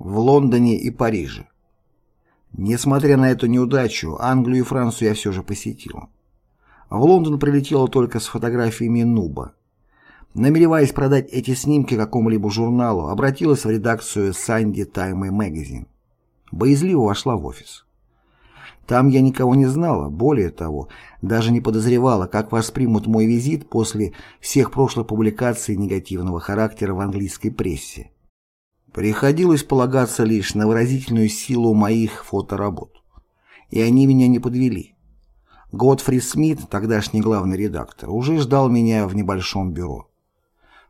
в Лондоне и Париже. Несмотря на эту неудачу, Англию и Францию я все же посетил. В Лондон прилетела только с фотографиями Нуба. Намереваясь продать эти снимки какому-либо журналу, обратилась в редакцию Sunday Time Magazine. Боязливо вошла в офис. Там я никого не знала, более того, даже не подозревала, как воспримут мой визит после всех прошлых публикаций негативного характера в английской прессе. Приходилось полагаться лишь на выразительную силу моих фоторабот. И они меня не подвели. Готфри Смит, тогдашний главный редактор, уже ждал меня в небольшом бюро.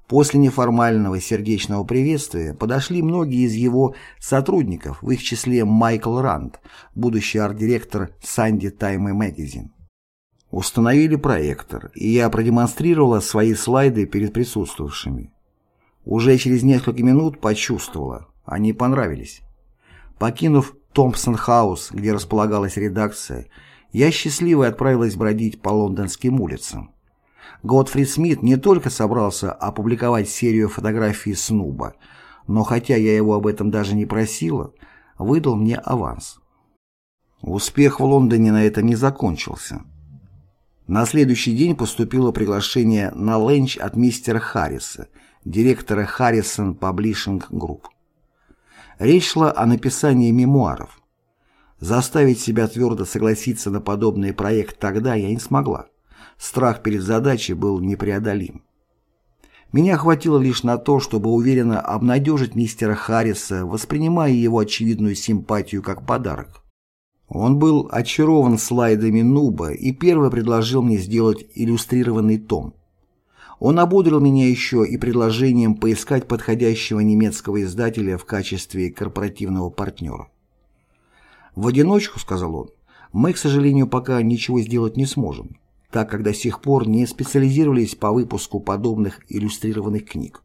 После неформального сердечного приветствия подошли многие из его сотрудников, в их числе Майкл Ранд, будущий арт-директор Sunday Time Magazine. Установили проектор, и я продемонстрировала свои слайды перед присутствовавшими. Уже через несколько минут почувствовала, они понравились. Покинув Томпсон-хаус, где располагалась редакция, я счастливо отправилась бродить по лондонским улицам. Годфри Смит не только собрался опубликовать серию фотографий с нуба, но хотя я его об этом даже не просила, выдал мне аванс. Успех в Лондоне на этом не закончился. На следующий день поступило приглашение на ленч от мистера Харриса, директора Харрисон Publishing Group. Речь шла о написании мемуаров. Заставить себя твердо согласиться на подобный проект тогда я не смогла. Страх перед задачей был непреодолим. Меня хватило лишь на то, чтобы уверенно обнадежить мистера Харриса, воспринимая его очевидную симпатию как подарок. Он был очарован слайдами Нуба и первый предложил мне сделать иллюстрированный том. Он ободрил меня еще и предложением поискать подходящего немецкого издателя в качестве корпоративного партнера. «В одиночку, — сказал он, — мы, к сожалению, пока ничего сделать не сможем, так как до сих пор не специализировались по выпуску подобных иллюстрированных книг.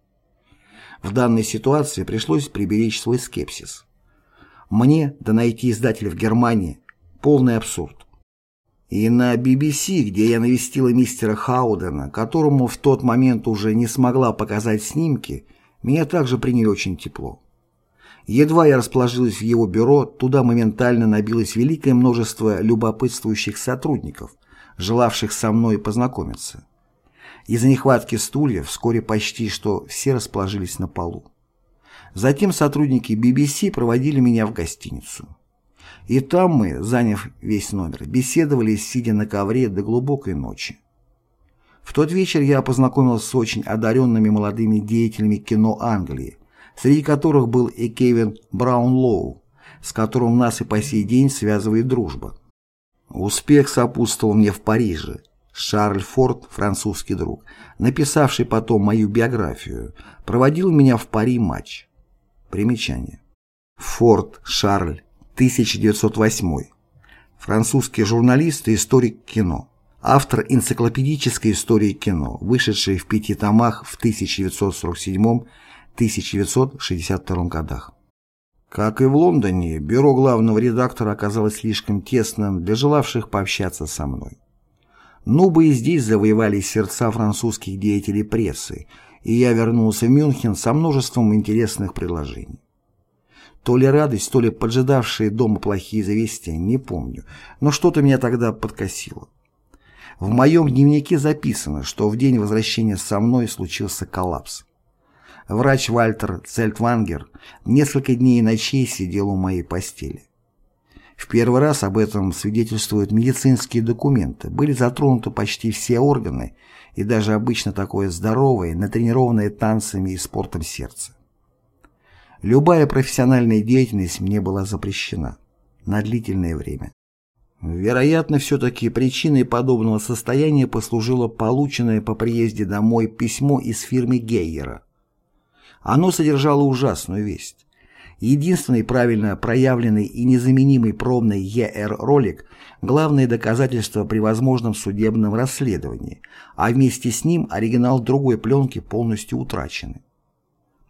В данной ситуации пришлось приберечь свой скепсис. Мне, да найти издателя в Германии, полный абсурд. И на BBC, где я навестила мистера Хаудена, которому в тот момент уже не смогла показать снимки, меня также приняли очень тепло. Едва я расположилась в его бюро, туда моментально набилось великое множество любопытствующих сотрудников, желавших со мной познакомиться. Из-за нехватки стульев вскоре почти что все расположились на полу. Затем сотрудники BBC проводили меня в гостиницу. И там мы, заняв весь номер, беседовали, сидя на ковре до глубокой ночи. В тот вечер я познакомился с очень одаренными молодыми деятелями кино Англии, среди которых был и Кевин Браунлоу, с которым нас и по сей день связывает дружба. Успех сопутствовал мне в Париже. Шарль Форд, французский друг, написавший потом мою биографию, проводил меня в Пари матч. Примечание. Форд Шарль 1908. Французский журналист и историк кино. Автор энциклопедической истории кино, вышедшей в пяти томах в 1947-1962 годах. Как и в Лондоне, бюро главного редактора оказалось слишком тесным для желавших пообщаться со мной. Нубы и здесь завоевали сердца французских деятелей прессы, и я вернулся в Мюнхен со множеством интересных предложений. То ли радость, то ли поджидавшие дома плохие известия, не помню, но что-то меня тогда подкосило. В моем дневнике записано, что в день возвращения со мной случился коллапс. Врач Вальтер Цельтвангер несколько дней и ночей сидел у моей постели. В первый раз об этом свидетельствуют медицинские документы. Были затронуты почти все органы и даже обычно такое здоровое, натренированное танцами и спортом сердце. Любая профессиональная деятельность мне была запрещена на длительное время. Вероятно, все-таки причиной подобного состояния послужило полученное по приезде домой письмо из фирмы Гейера. Оно содержало ужасную весть. Единственный правильно проявленный и незаменимый пробный ЕР-ролик – главное доказательство при возможном судебном расследовании, а вместе с ним оригинал другой пленки полностью утрачены.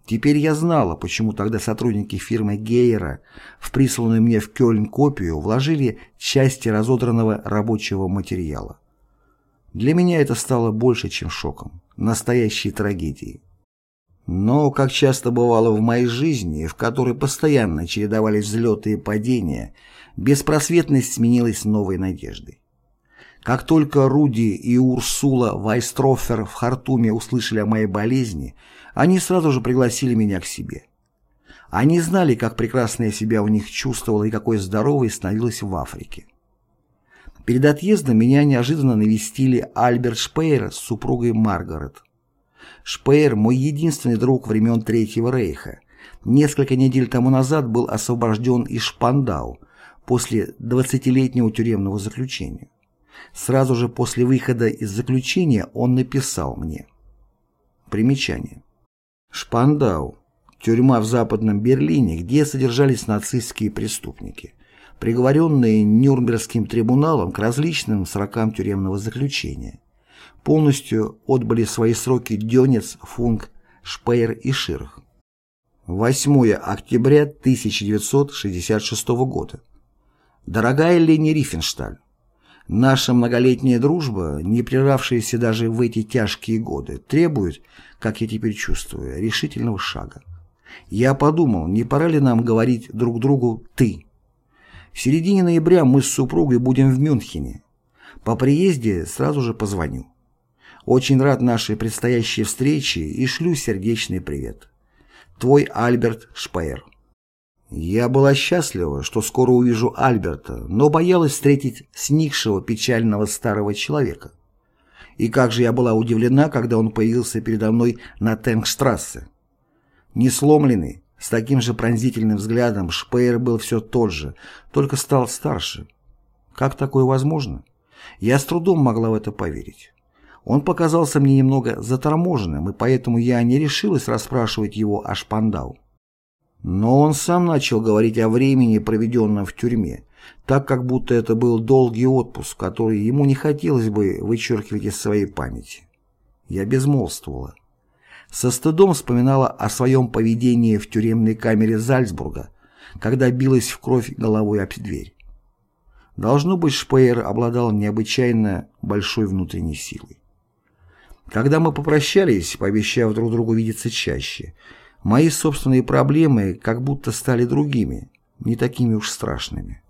Теперь я знала, почему тогда сотрудники фирмы Гейера в присланную мне в Кёльн копию вложили части разодранного рабочего материала. Для меня это стало больше, чем шоком, настоящей трагедией. Но, как часто бывало в моей жизни, в которой постоянно чередовались взлеты и падения, беспросветность сменилась новой надеждой. Как только Руди и Урсула Вайстрофер в Хартуме услышали о моей болезни, они сразу же пригласили меня к себе. Они знали, как прекрасно я себя у них чувствовала и какой здоровой становилась в Африке. Перед отъездом меня неожиданно навестили Альберт Шпейер с супругой Маргарет. Шпейер – мой единственный друг времен Третьего Рейха. Несколько недель тому назад был освобожден из Шпандау после 20-летнего тюремного заключения. Сразу же после выхода из заключения он написал мне. Примечание. Шпандау. Тюрьма в Западном Берлине, где содержались нацистские преступники приговоренные Нюрнбергским трибуналом к различным срокам тюремного заключения. Полностью отбыли свои сроки Дёнец, Функ, Шпейер и Ширх. 8 октября 1966 года. Дорогая Лени Рифеншталь, наша многолетняя дружба, не прервавшаяся даже в эти тяжкие годы, требует, как я теперь чувствую, решительного шага. Я подумал, не пора ли нам говорить друг другу «ты», в середине ноября мы с супругой будем в Мюнхене. По приезде сразу же позвоню. Очень рад нашей предстоящей встрече и шлю сердечный привет. Твой Альберт Шпеер. Я была счастлива, что скоро увижу Альберта, но боялась встретить сникшего печального старого человека. И как же я была удивлена, когда он появился передо мной на Тенгштрассе. Не сломленный, с таким же пронзительным взглядом Шпеер был все тот же, только стал старше. Как такое возможно? Я с трудом могла в это поверить. Он показался мне немного заторможенным, и поэтому я не решилась расспрашивать его о Шпандау. Но он сам начал говорить о времени, проведенном в тюрьме, так как будто это был долгий отпуск, который ему не хотелось бы вычеркивать из своей памяти. Я безмолвствовала со стыдом вспоминала о своем поведении в тюремной камере Зальцбурга, когда билась в кровь головой об дверь. Должно быть, Шпеер обладал необычайно большой внутренней силой. Когда мы попрощались, пообещав друг другу видеться чаще, мои собственные проблемы как будто стали другими, не такими уж страшными.